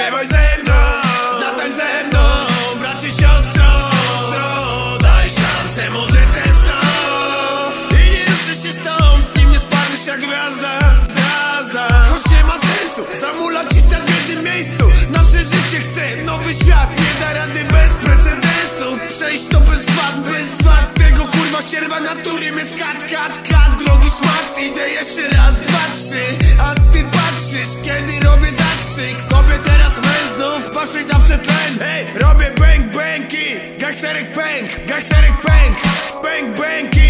Zaśpiewaj ze mną, zatańcz ze mną Bracie, siostro, Daj szansę muzyce stąd I nie ruszę się stąd Z nim nie spadniesz jak gwiazda. Gwiazda. Choć nie ma sensu Zamulać i stać w jednym miejscu. Nasze życie chce nowy świat Nie da rady bez precedensu. Przejść to bez wad, bez wad. Tego kurwa sierwa na którym jest kat, kat, kat. Drogi szmat, idę jeszcze raz, dwa, trzy. A ty patrzysz, my znów, patrzaj tam w tlen Hej, robię bang, bangi Gangsterek pęk, gangsterek pęk. Bangi, bang